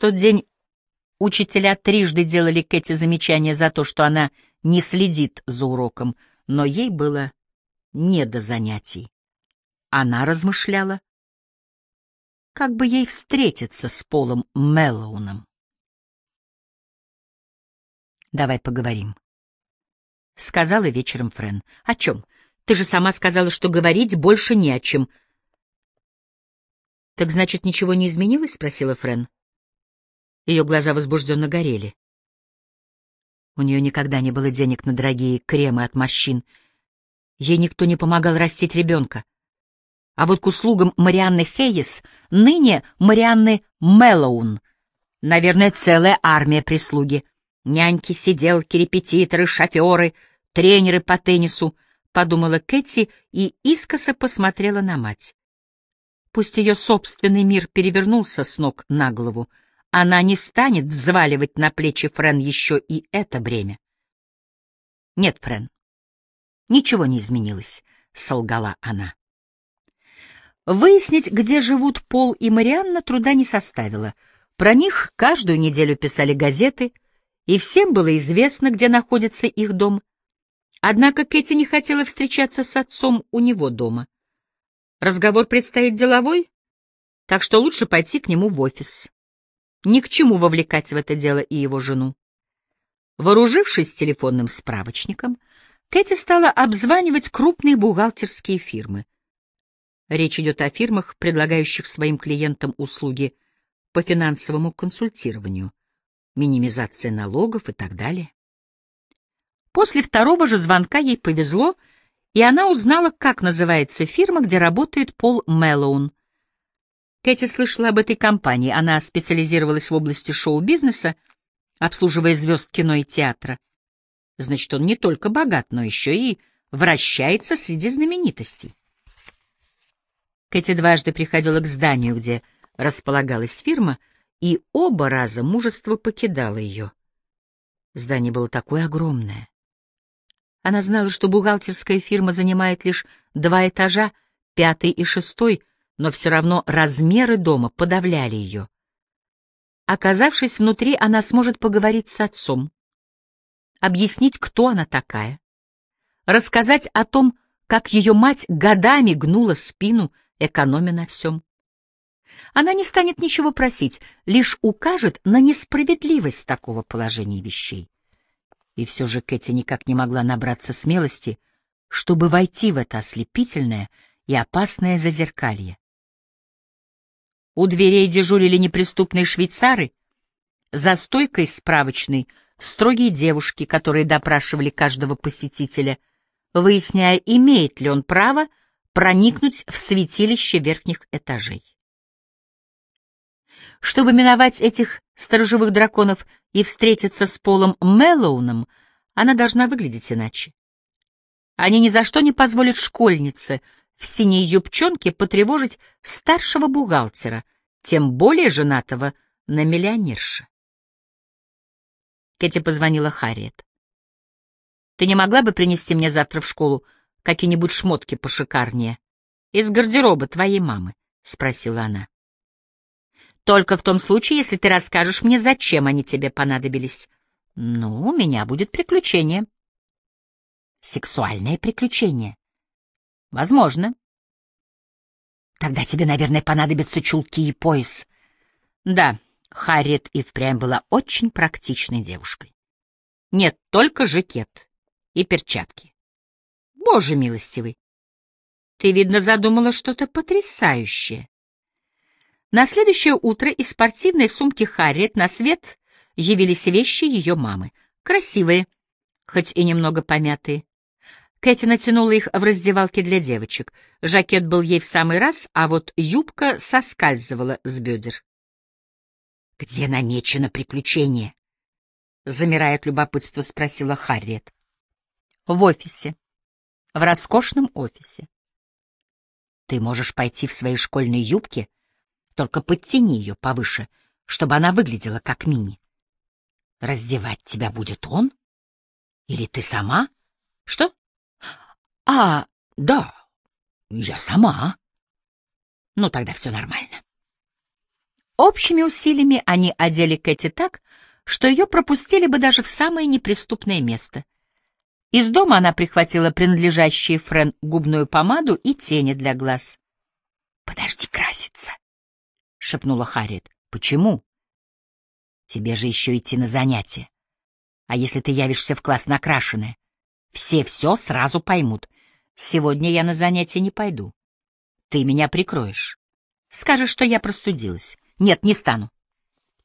тот день учителя трижды делали Кэти замечания за то, что она не следит за уроком, но ей было не до занятий. Она размышляла, как бы ей встретиться с Полом Мэллоуном. «Давай поговорим», — сказала вечером Френ. «О чем? Ты же сама сказала, что говорить больше не о чем». «Так значит, ничего не изменилось?» — спросила Френ. Ее глаза возбужденно горели. У нее никогда не было денег на дорогие кремы от морщин. Ей никто не помогал растить ребенка. А вот к услугам Марианны Хейес ныне Марианны Мэллоун, наверное, целая армия прислуги. Няньки, сиделки, репетиторы, шоферы, тренеры по теннису, — подумала Кэти и искоса посмотрела на мать. Пусть ее собственный мир перевернулся с ног на голову, она не станет взваливать на плечи Френ еще и это бремя. Нет, Френ, ничего не изменилось, — солгала она. Выяснить, где живут Пол и Марианна, труда не составило. Про них каждую неделю писали газеты, и всем было известно, где находится их дом. Однако Кэти не хотела встречаться с отцом у него дома. Разговор предстоит деловой, так что лучше пойти к нему в офис. Ни к чему вовлекать в это дело и его жену. Вооружившись телефонным справочником, Кэти стала обзванивать крупные бухгалтерские фирмы. Речь идет о фирмах, предлагающих своим клиентам услуги по финансовому консультированию, минимизация налогов и так далее. После второго же звонка ей повезло, и она узнала, как называется фирма, где работает Пол Мэллоун — Кэти слышала об этой компании. Она специализировалась в области шоу-бизнеса, обслуживая звезд кино и театра. Значит, он не только богат, но еще и вращается среди знаменитостей. Кэти дважды приходила к зданию, где располагалась фирма, и оба раза мужество покидало ее. Здание было такое огромное. Она знала, что бухгалтерская фирма занимает лишь два этажа, пятый и шестой, но все равно размеры дома подавляли ее. Оказавшись внутри, она сможет поговорить с отцом, объяснить, кто она такая, рассказать о том, как ее мать годами гнула спину, экономя на всем. Она не станет ничего просить, лишь укажет на несправедливость такого положения вещей. И все же Кэти никак не могла набраться смелости, чтобы войти в это ослепительное и опасное зазеркалье. У дверей дежурили неприступные швейцары, за стойкой справочной строгие девушки, которые допрашивали каждого посетителя, выясняя, имеет ли он право проникнуть в святилище верхних этажей. Чтобы миновать этих сторожевых драконов и встретиться с Полом Мэллоуном, она должна выглядеть иначе. Они ни за что не позволят школьнице — в синей юбчонке потревожить старшего бухгалтера, тем более женатого на миллионерше. Кэти позвонила Харриет. «Ты не могла бы принести мне завтра в школу какие-нибудь шмотки пошикарнее? Из гардероба твоей мамы?» — спросила она. «Только в том случае, если ты расскажешь мне, зачем они тебе понадобились. Ну, у меня будет приключение». «Сексуальное приключение», Возможно. Тогда тебе, наверное, понадобятся чулки и пояс. Да, Харриет и впрямь была очень практичной девушкой. Нет, только жакет и перчатки. Боже милостивый! Ты, видно, задумала что-то потрясающее. На следующее утро из спортивной сумки Харриет на свет явились вещи ее мамы. Красивые, хоть и немного помятые. Кэти натянула их в раздевалке для девочек. Жакет был ей в самый раз, а вот юбка соскальзывала с бедер. «Где намечено приключение?» Замирая от любопытства, спросила Харриет. «В офисе. В роскошном офисе. Ты можешь пойти в своей школьной юбке, только подтяни ее повыше, чтобы она выглядела как мини. Раздевать тебя будет он? Или ты сама? Что? А, да, я сама. Ну, тогда все нормально. Общими усилиями они одели Кэти так, что ее пропустили бы даже в самое неприступное место. Из дома она прихватила принадлежащие Френ губную помаду и тени для глаз. — Подожди краситься, — шепнула Харриет. — Почему? — Тебе же еще идти на занятия. А если ты явишься в класс накрашенная? Все все сразу поймут. Сегодня я на занятия не пойду. Ты меня прикроешь. Скажешь, что я простудилась. Нет, не стану.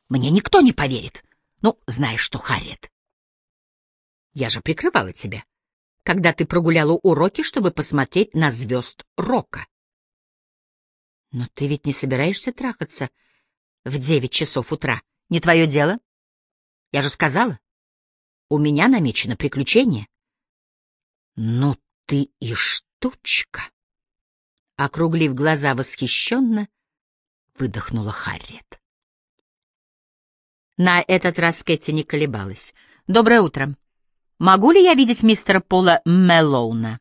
Мне никто не поверит. Ну, знаешь что, Харриет. Я же прикрывала тебя, когда ты прогуляла уроки, чтобы посмотреть на звезд рока. Но ты ведь не собираешься трахаться в девять часов утра. Не твое дело. Я же сказала. У меня намечено приключение. Ну ты и штучка. Округлив глаза восхищенно, выдохнула Харриет. На этот раз Кэти не колебалась. «Доброе утро. Могу ли я видеть мистера Пола Меллоуна?»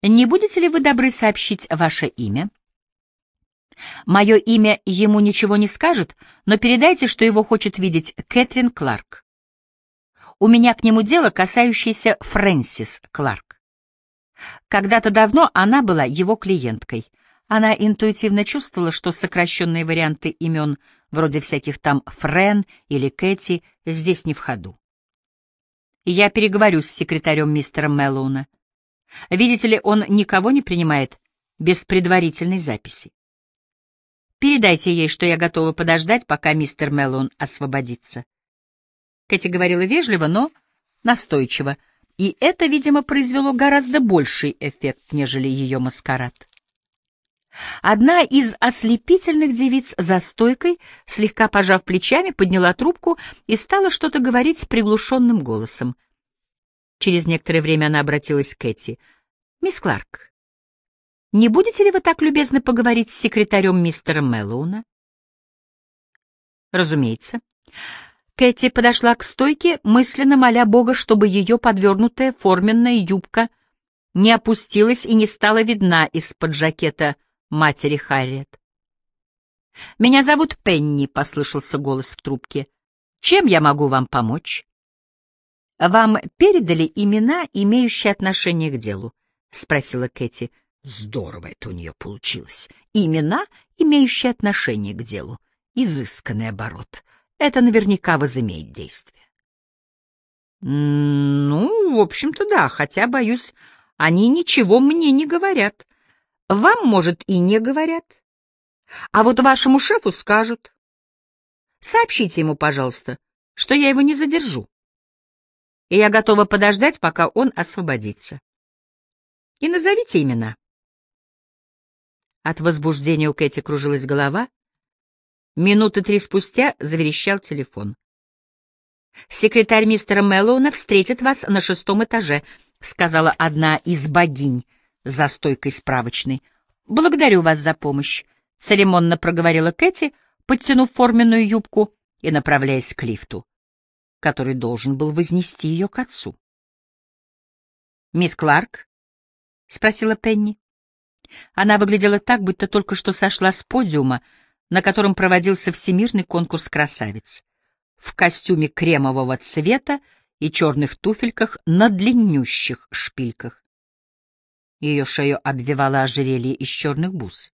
«Не будете ли вы добры сообщить ваше имя?» «Мое имя ему ничего не скажет, но передайте, что его хочет видеть Кэтрин Кларк. У меня к нему дело, касающееся Фрэнсис Кларк. Когда-то давно она была его клиенткой — она интуитивно чувствовала, что сокращенные варианты имен, вроде всяких там Френ или Кэти, здесь не в ходу. Я переговорю с секретарем мистера Мэллоуна. Видите ли, он никого не принимает без предварительной записи. Передайте ей, что я готова подождать, пока мистер Мэллоун освободится. Кэти говорила вежливо, но настойчиво, и это, видимо, произвело гораздо больший эффект, нежели ее маскарад. Одна из ослепительных девиц за стойкой, слегка пожав плечами, подняла трубку и стала что-то говорить с приглушенным голосом. Через некоторое время она обратилась к Кэти. «Мисс Кларк, не будете ли вы так любезны поговорить с секретарем мистера Мэллоуна?» «Разумеется». Кэти подошла к стойке, мысленно моля Бога, чтобы ее подвернутая форменная юбка не опустилась и не стала видна из-под жакета матери Харриет. «Меня зовут Пенни», — послышался голос в трубке. «Чем я могу вам помочь?» «Вам передали имена, имеющие отношение к делу?» — спросила Кэти. «Здорово это у нее получилось. Имена, имеющие отношение к делу. Изысканный оборот. Это наверняка возымеет действие». «Ну, в общем-то, да, хотя, боюсь, они ничего мне не говорят. Вам, может, и не говорят. А вот вашему шефу скажут. Сообщите ему, пожалуйста, что я его не задержу. И я готова подождать, пока он освободится. И назовите имена. От возбуждения у Кэти кружилась голова. Минуты три спустя заверещал телефон. «Секретарь мистера Мэллоуна встретит вас на шестом этаже», — сказала одна из богинь, за стойкой справочной. «Благодарю вас за помощь», — церемонно проговорила Кэти, подтянув форменную юбку и направляясь к лифту, который должен был вознести ее к отцу. «Мисс Кларк?» — спросила Пенни. Она выглядела так, будто только что сошла с подиума, на котором проводился всемирный конкурс красавиц, в костюме кремового цвета и черных туфельках на длиннющих шпильках. Ее шею обвивало ожерелье из черных бус.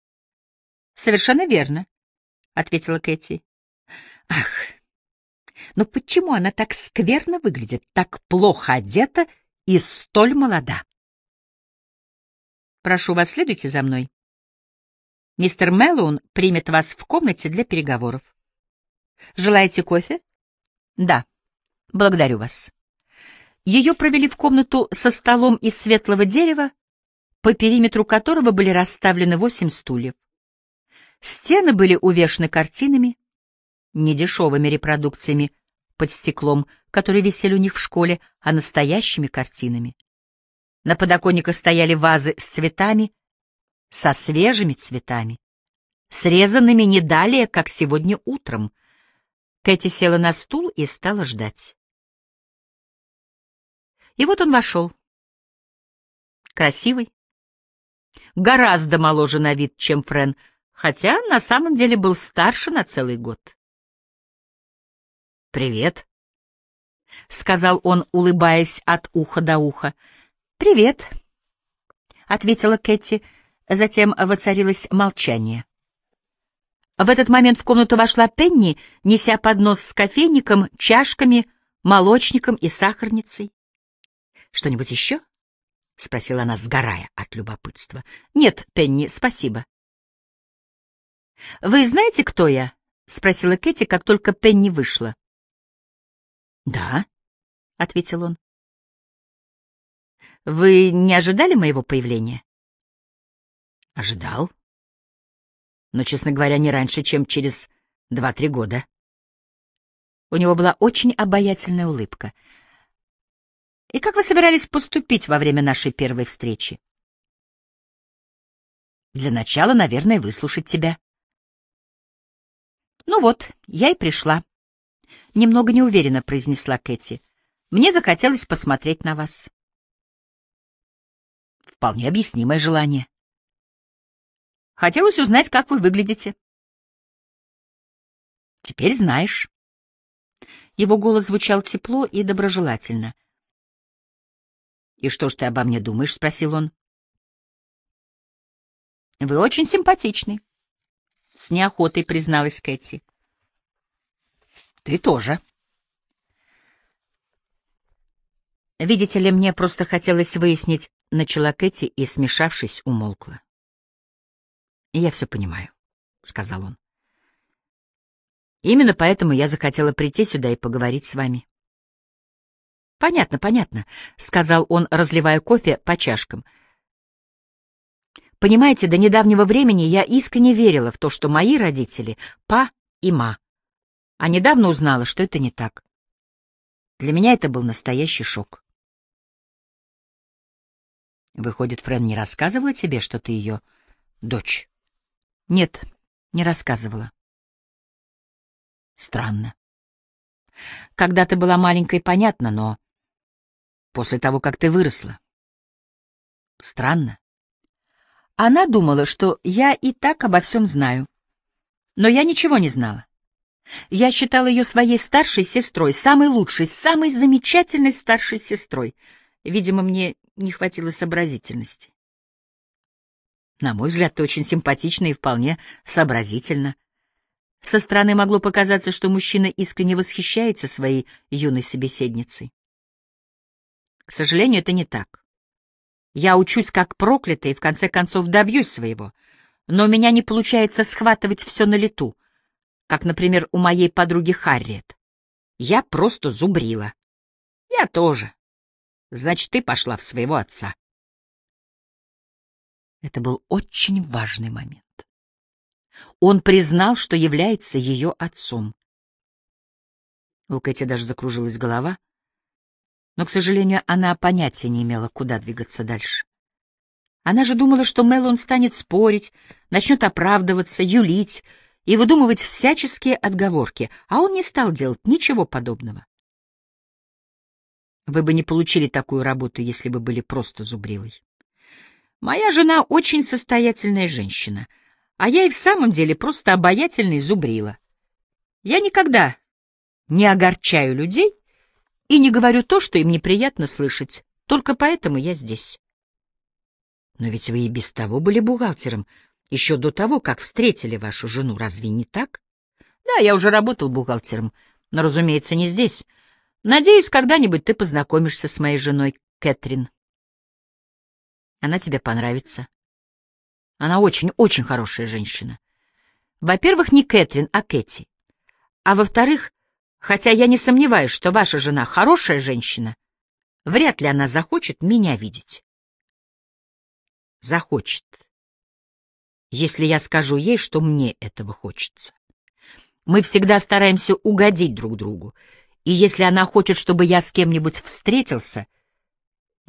«Совершенно верно», — ответила Кэти. «Ах, но почему она так скверно выглядит, так плохо одета и столь молода?» «Прошу вас, следуйте за мной. Мистер Мэллоун примет вас в комнате для переговоров. Желаете кофе?» «Да, благодарю вас». Ее провели в комнату со столом из светлого дерева, по периметру которого были расставлены восемь стульев. Стены были увешаны картинами, недешевыми репродукциями под стеклом, которые висели у них в школе, а настоящими картинами. На подоконниках стояли вазы с цветами, со свежими цветами, срезанными не далее, как сегодня утром. Кэти села на стул и стала ждать. И вот он вошел. Красивый, гораздо моложе на вид, чем Френ, хотя на самом деле был старше на целый год. «Привет», — сказал он, улыбаясь от уха до уха. «Привет», — ответила Кэти, затем воцарилось молчание. В этот момент в комнату вошла Пенни, неся поднос с кофейником, чашками, молочником и сахарницей. «Что-нибудь еще?» — спросила она, сгорая от любопытства. «Нет, Пенни, спасибо». «Вы знаете, кто я?» — спросила Кэти, как только Пенни вышла. «Да», — ответил он. «Вы не ожидали моего появления?» «Ожидал. Но, честно говоря, не раньше, чем через два-три года». У него была очень обаятельная улыбка. «И как вы собирались поступить во время нашей первой встречи?» «Для начала, наверное, выслушать тебя». «Ну вот, я и пришла», — немного неуверенно произнесла Кэти. «Мне захотелось посмотреть на вас». Вполне объяснимое желание. Хотелось узнать, как вы выглядите. Теперь знаешь. Его голос звучал тепло и доброжелательно. «И что ж ты обо мне думаешь?» — спросил он. «Вы очень симпатичный», — с неохотой призналась Кэти. Ты тоже. Видите ли, мне просто хотелось выяснить, начала Кэти и, смешавшись, умолкла. Я все понимаю, сказал он. Именно поэтому я захотела прийти сюда и поговорить с вами. Понятно, понятно, сказал он, разливая кофе по чашкам. Понимаете, до недавнего времени я искренне верила в то, что мои родители — па и ма а недавно узнала, что это не так. Для меня это был настоящий шок. Выходит, Френ не рассказывала тебе, что ты ее дочь? Нет, не рассказывала. Странно. Когда ты была маленькой, понятно, но после того, как ты выросла. Странно. Она думала, что я и так обо всем знаю. Но я ничего не знала. Я считал ее своей старшей сестрой, самой лучшей, самой замечательной старшей сестрой. Видимо, мне не хватило сообразительности. На мой взгляд, ты очень симпатична и вполне сообразительна. Со стороны могло показаться, что мужчина искренне восхищается своей юной собеседницей. К сожалению, это не так. Я учусь как проклятый и в конце концов добьюсь своего, но у меня не получается схватывать все на лету — как, например, у моей подруги Харриет. Я просто зубрила. Я тоже. Значит, ты пошла в своего отца. Это был очень важный момент. Он признал, что является ее отцом. У Кэти даже закружилась голова, но, к сожалению, она понятия не имела, куда двигаться дальше. Она же думала, что Мэллоун станет спорить, начнет оправдываться, юлить, и выдумывать всяческие отговорки, а он не стал делать ничего подобного. Вы бы не получили такую работу, если бы были просто зубрилой. Моя жена очень состоятельная женщина, а я и в самом деле просто обаятельный зубрила. Я никогда не огорчаю людей и не говорю то, что им неприятно слышать, только поэтому я здесь. Но ведь вы и без того были бухгалтером, еще до того, как встретили вашу жену, разве не так? Да, я уже работал бухгалтером, но, разумеется, не здесь. Надеюсь, когда-нибудь ты познакомишься с моей женой, Кэтрин. Она тебе понравится. Она очень-очень хорошая женщина. Во-первых, не Кэтрин, а Кэти. А во-вторых, хотя я не сомневаюсь, что ваша жена хорошая женщина, вряд ли она захочет меня видеть. Захочет если я скажу ей, что мне этого хочется. Мы всегда стараемся угодить друг другу, и если она хочет, чтобы я с кем-нибудь встретился,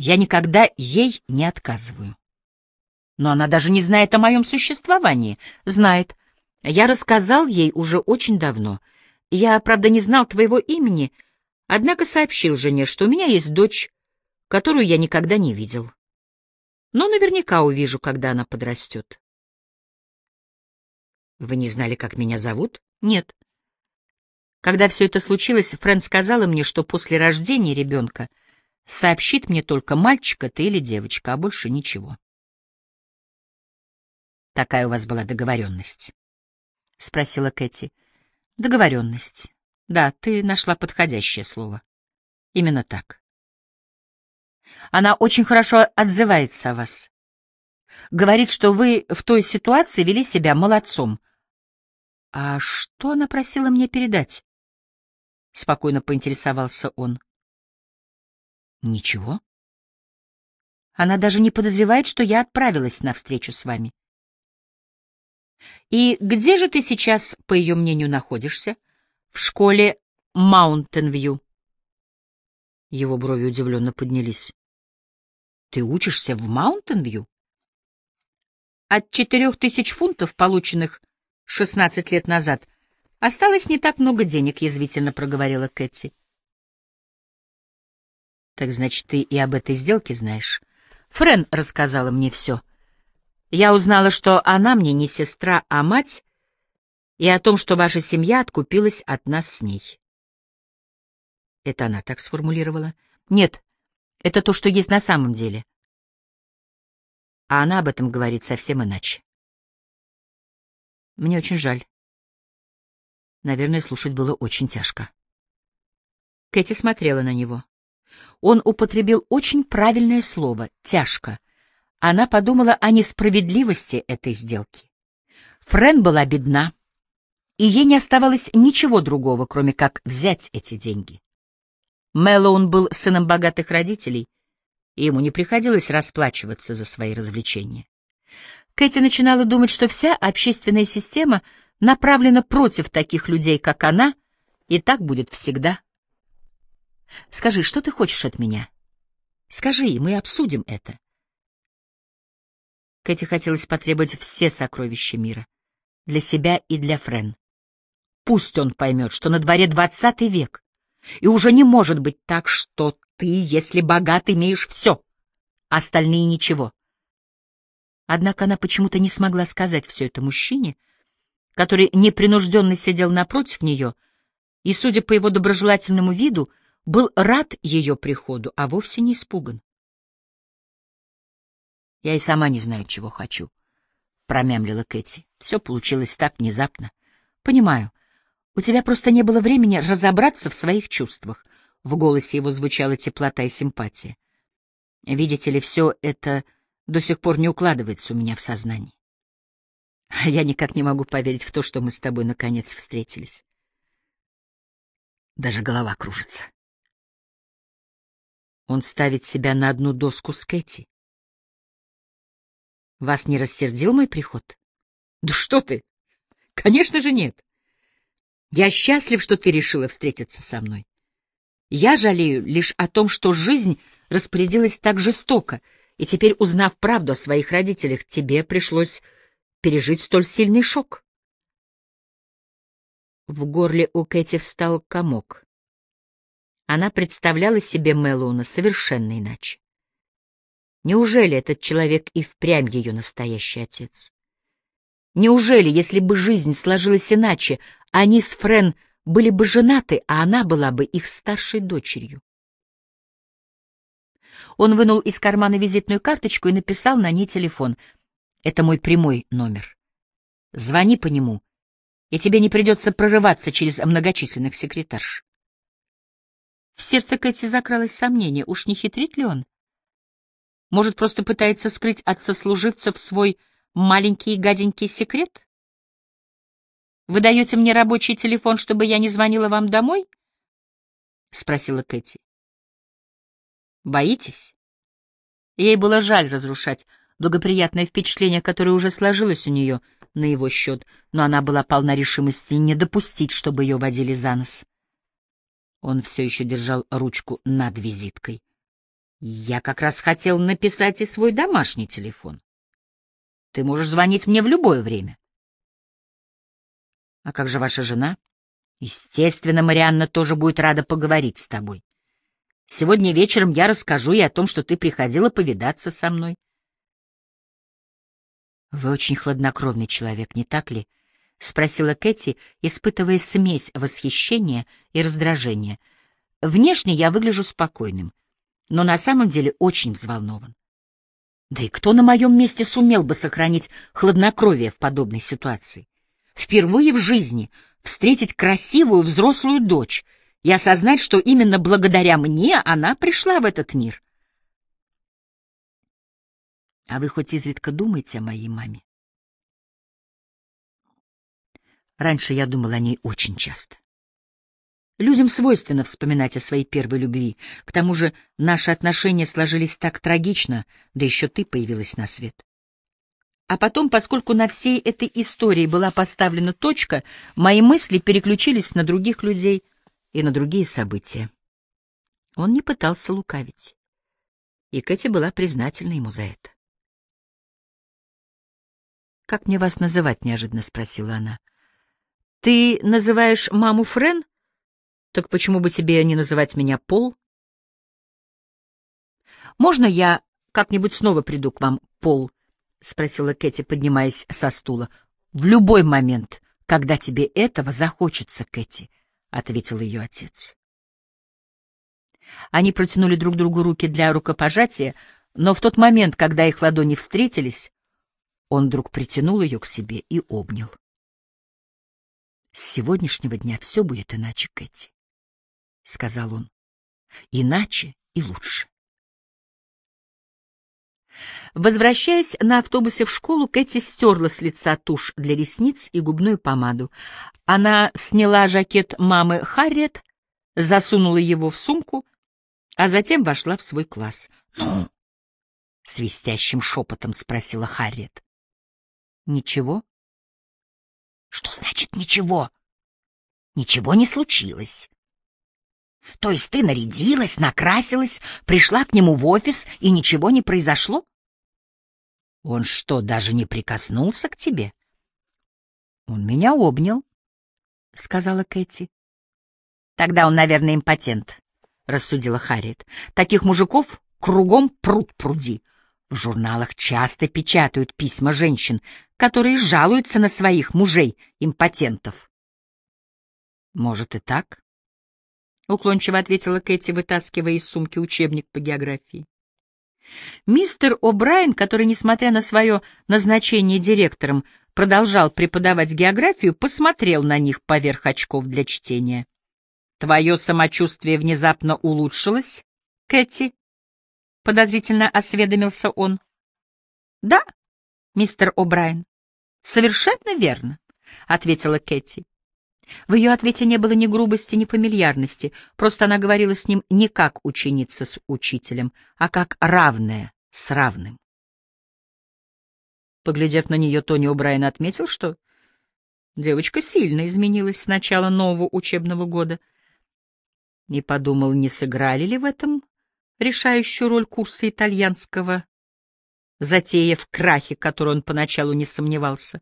я никогда ей не отказываю. Но она даже не знает о моем существовании. Знает. Я рассказал ей уже очень давно. Я, правда, не знал твоего имени, однако сообщил жене, что у меня есть дочь, которую я никогда не видел. Но наверняка увижу, когда она подрастет. Вы не знали, как меня зовут? Нет. Когда все это случилось, Фрэн сказала мне, что после рождения ребенка сообщит мне только мальчик это или девочка, а больше ничего. Такая у вас была договоренность? — спросила Кэти. — Договоренность. Да, ты нашла подходящее слово. Именно так. Она очень хорошо отзывается о вас. Говорит, что вы в той ситуации вели себя молодцом. А что она просила мне передать? — спокойно поинтересовался он. Ничего. Она даже не подозревает, что я отправилась на встречу с вами. И где же ты сейчас, по ее мнению, находишься? В школе Маунтенвью. Его брови удивленно поднялись. Ты учишься в Маунтенвью? От четырех тысяч фунтов, полученных шестнадцать лет назад, осталось не так много денег, язвительно проговорила Кэти. Так значит, ты и об этой сделке знаешь? Френ рассказала мне все. Я узнала, что она мне не сестра, а мать, и о том, что ваша семья откупилась от нас с ней. Это она так сформулировала? Нет, это то, что есть на самом деле. А она об этом говорит совсем иначе. Мне очень жаль. Наверное, слушать было очень тяжко. Кэти смотрела на него. Он употребил очень правильное слово «тяжко». Она подумала о несправедливости этой сделки. Френ была бедна, и ей не оставалось ничего другого, кроме как взять эти деньги. Мэллоун был сыном богатых родителей, и ему не приходилось расплачиваться за свои развлечения. Кэти начинала думать, что вся общественная система направлена против таких людей, как она, и так будет всегда. Скажи, что ты хочешь от меня? Скажи, и мы обсудим это. Кэти хотелось потребовать все сокровища мира. Для себя и для Френ. Пусть он поймет, что на дворе двадцатый век, и уже не может быть так, что ты, если богат, имеешь все, остальные — ничего. Однако она почему-то не смогла сказать все это мужчине, который непринужденно сидел напротив нее, и, судя по его доброжелательному виду, был рад ее приходу, а вовсе не испуган. «Я и сама не знаю, чего хочу», — промямлила Кэти. «Все получилось так внезапно. Понимаю, у тебя просто не было времени разобраться в своих чувствах». В голосе его звучала теплота и симпатия. «Видите ли, все это до сих пор не укладывается у меня в сознании. Я никак не могу поверить в то, что мы с тобой наконец встретились. Даже голова кружится. Он ставит себя на одну доску с Кэти. Вас не рассердил мой приход? Да что ты! Конечно же нет. Я счастлив, что ты решила встретиться со мной. Я жалею лишь о том, что жизнь распорядилась так жестоко, и теперь, узнав правду о своих родителях, тебе пришлось пережить столь сильный шок. В горле у Кэти встал комок. Она представляла себе Мэллоуна совершенно иначе. Неужели этот человек и впрямь ее настоящий отец? Неужели, если бы жизнь сложилась иначе, они с Френ были бы женаты, а она была бы их старшей дочерью? Он вынул из кармана визитную карточку и написал на ней телефон. «Это мой прямой номер. Звони по нему, и тебе не придется прорываться через многочисленных секретарш. В сердце Кэти закралось сомнение, уж не хитрит ли он? Может, просто пытается скрыть от сослуживцев свой маленький гаденький секрет? «Вы даете мне рабочий телефон, чтобы я не звонила вам домой?» — спросила Кэти. «Боитесь?» Ей было жаль разрушать благоприятное впечатление, которое уже сложилось у нее на его счет, но она была полна решимости не допустить, чтобы ее водили за нос. Он все еще держал ручку над визиткой. «Я как раз хотел написать и свой домашний телефон. Ты можешь звонить мне в любое время». «А как же ваша жена?» «Естественно, Марианна тоже будет рада поговорить с тобой. Сегодня вечером я расскажу ей о том, что ты приходила повидаться со мной». «Вы очень хладнокровный человек, не так ли?» — спросила Кэти, испытывая смесь восхищения и раздражения. Внешне я выгляжу спокойным, но на самом деле очень взволнован. Да и кто на моем месте сумел бы сохранить хладнокровие в подобной ситуации? Впервые в жизни встретить красивую взрослую дочь и осознать, что именно благодаря мне она пришла в этот мир. А вы хоть изредка думаете о моей маме? Раньше я думал о ней очень часто. Людям свойственно вспоминать о своей первой любви. К тому же наши отношения сложились так трагично, да еще ты появилась на свет. А потом, поскольку на всей этой истории была поставлена точка, мои мысли переключились на других людей и на другие события. Он не пытался лукавить. И Кэти была признательна ему за это. «Как мне вас называть?» — неожиданно спросила она. «Ты называешь маму Френ?» Так почему бы тебе не называть меня Пол? Можно я как-нибудь снова приду к вам, Пол? спросила Кэти, поднимаясь со стула. В любой момент, когда тебе этого захочется, Кэти, ответил ее отец. Они протянули друг другу руки для рукопожатия, но в тот момент, когда их ладони встретились, он вдруг притянул ее к себе и обнял. С сегодняшнего дня все будет иначе, Кэти. — сказал он. — Иначе и лучше. Возвращаясь на автобусе в школу, Кэти стерла с лица тушь для ресниц и губную помаду. Она сняла жакет мамы Харриет, засунула его в сумку, а затем вошла в свой класс. — Ну? — свистящим шепотом спросила Харриет. — Ничего. — Что значит «ничего»? — Ничего не случилось. То есть ты нарядилась, накрасилась, пришла к нему в офис, и ничего не произошло? Он что, даже не прикоснулся к тебе? Он меня обнял, — сказала Кэти. Тогда он, наверное, импотент, — рассудила Харриет. Таких мужиков кругом пруд пруди. В журналах часто печатают письма женщин, которые жалуются на своих мужей-импотентов. Может и так, — уклончиво ответила Кэти, вытаскивая из сумки учебник по географии. Мистер О'Брайен, который, несмотря на свое назначение директором, продолжал преподавать географию, посмотрел на них поверх очков для чтения. «Твое самочувствие внезапно улучшилось, Кэти?» — подозрительно осведомился он. «Да, мистер О'Брайен, совершенно верно», — ответила Кэти. В ее ответе не было ни грубости, ни фамильярности, просто она говорила с ним не как ученица с учителем, а как равная с равным. Поглядев на нее, Тони О'Брайен отметил, что девочка сильно изменилась с начала нового учебного года, и подумал, не сыграли ли в этом решающую роль курса итальянского, затея в крахе, который он поначалу не сомневался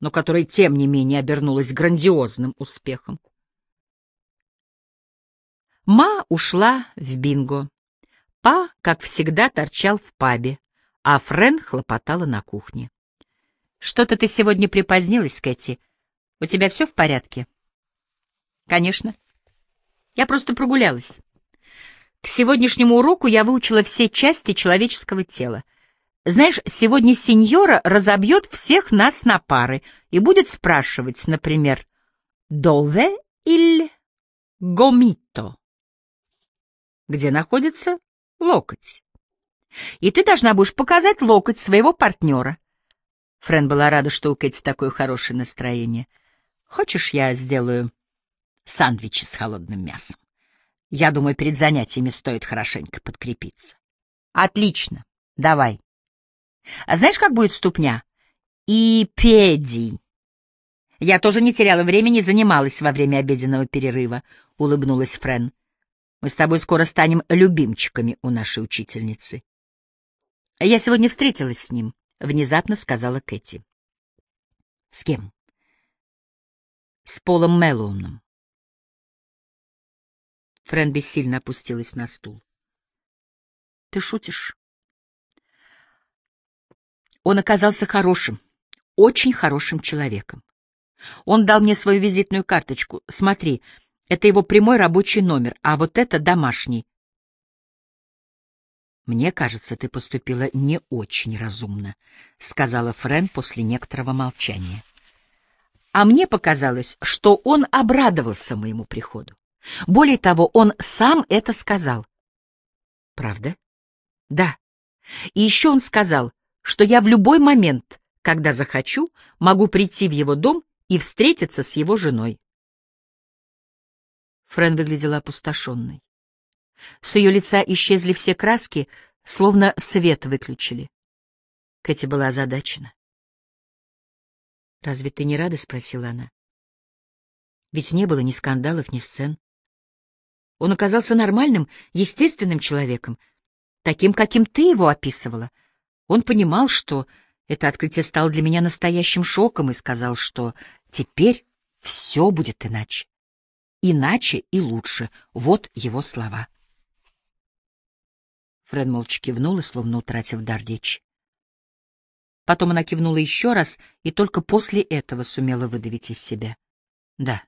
но которая, тем не менее, обернулась грандиозным успехом. Ма ушла в бинго. Па, как всегда, торчал в пабе, а Френ хлопотала на кухне. «Что-то ты сегодня припозднилась, Кэти. У тебя все в порядке?» «Конечно. Я просто прогулялась. К сегодняшнему уроку я выучила все части человеческого тела — знаешь, сегодня сеньора разобьет всех нас на пары и будет спрашивать, например, «Дове иль гомито?» Где находится локоть? И ты должна будешь показать локоть своего партнера. Френ была рада, что у Кэти такое хорошее настроение. Хочешь, я сделаю сандвичи с холодным мясом? Я думаю, перед занятиями стоит хорошенько подкрепиться. Отлично, давай. А знаешь, как будет ступня? И педи. Я тоже не теряла времени, занималась во время обеденного перерыва, — улыбнулась Френ. Мы с тобой скоро станем любимчиками у нашей учительницы. Я сегодня встретилась с ним, — внезапно сказала Кэти. С кем? С Полом Мэллоуном. Френ бессильно опустилась на стул. Ты шутишь? Он оказался хорошим, очень хорошим человеком. Он дал мне свою визитную карточку. Смотри, это его прямой рабочий номер, а вот это домашний. «Мне кажется, ты поступила не очень разумно», — сказала Френ после некоторого молчания. А мне показалось, что он обрадовался моему приходу. Более того, он сам это сказал. Правда? Да. И еще он сказал, что я в любой момент, когда захочу, могу прийти в его дом и встретиться с его женой. Френ выглядела опустошенной. С ее лица исчезли все краски, словно свет выключили. Кэти была озадачена. «Разве ты не рада?» — спросила она. «Ведь не было ни скандалов, ни сцен. Он оказался нормальным, естественным человеком, таким, каким ты его описывала. Он понимал, что это открытие стало для меня настоящим шоком и сказал, что теперь все будет иначе. Иначе и лучше. Вот его слова. Фред молча кивнула, словно утратив дар речи. Потом она кивнула еще раз и только после этого сумела выдавить из себя. Да,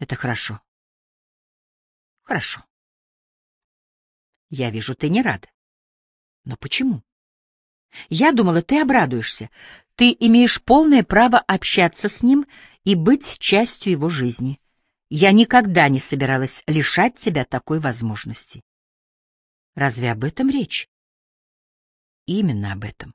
это хорошо. Хорошо. Я вижу, ты не рада. Но почему? Я думала, ты обрадуешься. Ты имеешь полное право общаться с ним и быть частью его жизни. Я никогда не собиралась лишать тебя такой возможности. Разве об этом речь? Именно об этом.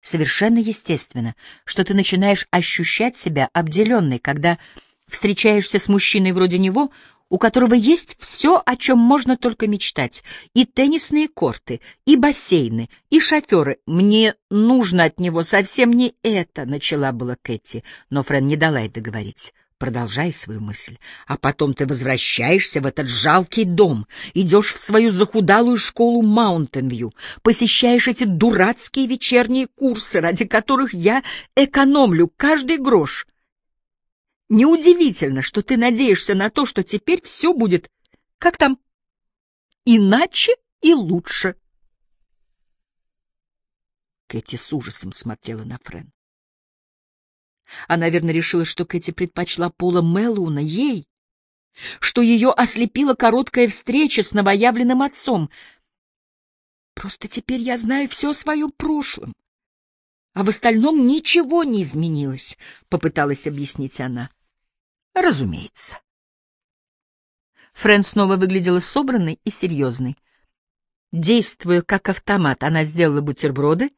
Совершенно естественно, что ты начинаешь ощущать себя обделенной, когда встречаешься с мужчиной вроде него, у которого есть все, о чем можно только мечтать. И теннисные корты, и бассейны, и шоферы. Мне нужно от него совсем не это, — начала была Кэти, но Френ не дала ей договорить. Продолжай свою мысль. А потом ты возвращаешься в этот жалкий дом, идешь в свою захудалую школу Маунтенвью, посещаешь эти дурацкие вечерние курсы, ради которых я экономлю каждый грош, Неудивительно, что ты надеешься на то, что теперь все будет, как там, иначе и лучше. Кэти с ужасом смотрела на Френ. Она, наверное, решила, что Кэти предпочла Пола Мэллоуна ей, что ее ослепила короткая встреча с новоявленным отцом. Просто теперь я знаю все о своем прошлом, а в остальном ничего не изменилось, — попыталась объяснить она. Разумеется. Фрэн снова выглядела собранной и серьезной. Действуя как автомат, она сделала бутерброды,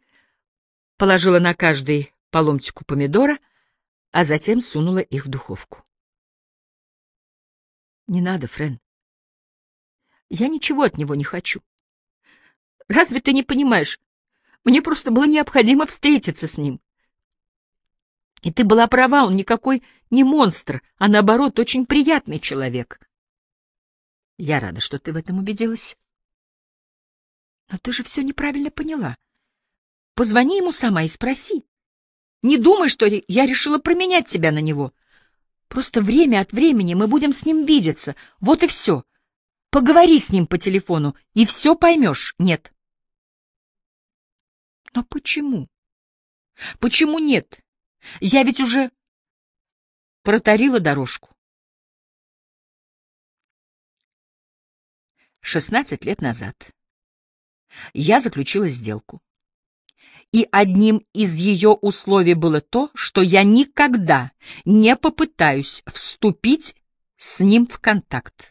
положила на каждый по ломтику помидора, а затем сунула их в духовку. «Не надо, Фрэн. Я ничего от него не хочу. Разве ты не понимаешь? Мне просто было необходимо встретиться с ним. И ты была права, он никакой не монстр, а наоборот, очень приятный человек. Я рада, что ты в этом убедилась. Но ты же все неправильно поняла. Позвони ему сама и спроси. Не думай, что я решила променять тебя на него. Просто время от времени мы будем с ним видеться. Вот и все. Поговори с ним по телефону, и все поймешь. Нет. Но почему? Почему нет? Я ведь уже протарила дорожку. Шестнадцать лет назад я заключила сделку. И одним из ее условий было то, что я никогда не попытаюсь вступить с ним в контакт.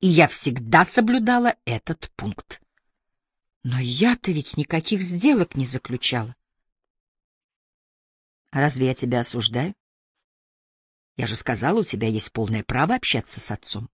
И я всегда соблюдала этот пункт. Но я-то ведь никаких сделок не заключала. Разве я тебя осуждаю? Я же сказала, у тебя есть полное право общаться с отцом.